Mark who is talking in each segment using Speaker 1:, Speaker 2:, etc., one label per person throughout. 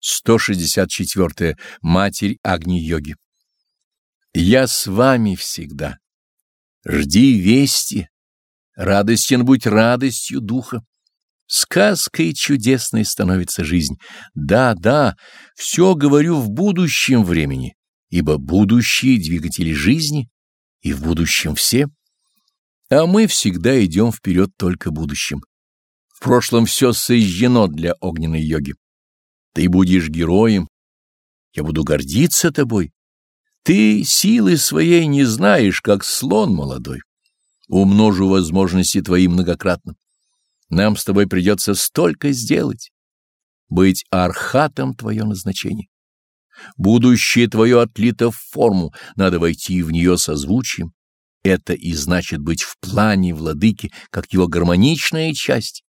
Speaker 1: 164. Матерь Агни-йоги. Я с вами всегда. Жди вести. Радостен будь радостью духа. Сказкой чудесной становится жизнь. Да, да, все говорю в будущем времени, ибо будущие двигатели жизни, и в будущем все. А мы всегда идем вперед только будущим. В прошлом все сожжено для огненной йоги. Ты будешь героем. Я буду гордиться тобой. Ты силы своей не знаешь, как слон молодой. Умножу возможности твои многократно. Нам с тобой придется столько сделать. Быть архатом — твое назначение. Будущее твое отлито в форму, надо войти в нее созвучием. Это и значит быть в плане владыки, как его гармоничная часть.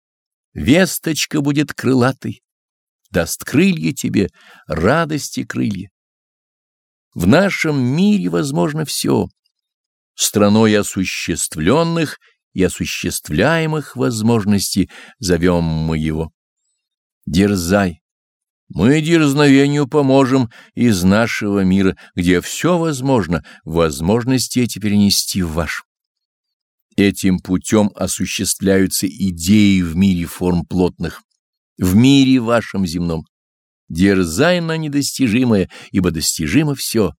Speaker 1: Весточка будет крылатой, даст крылья тебе, радости крылья. В нашем мире возможно все. Страной осуществленных и осуществляемых возможностей зовем мы его. Дерзай. Мы дерзновению поможем из нашего мира, где все возможно, возможности эти перенести в ваш. Этим путем осуществляются идеи в мире форм плотных в мире вашем земном. Дерзай на недостижимое, ибо достижимо все.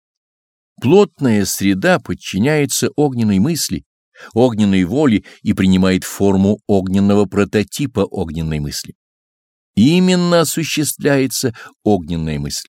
Speaker 1: Плотная среда подчиняется огненной мысли, огненной воле и принимает форму огненного прототипа огненной мысли. Именно осуществляется огненная мысль.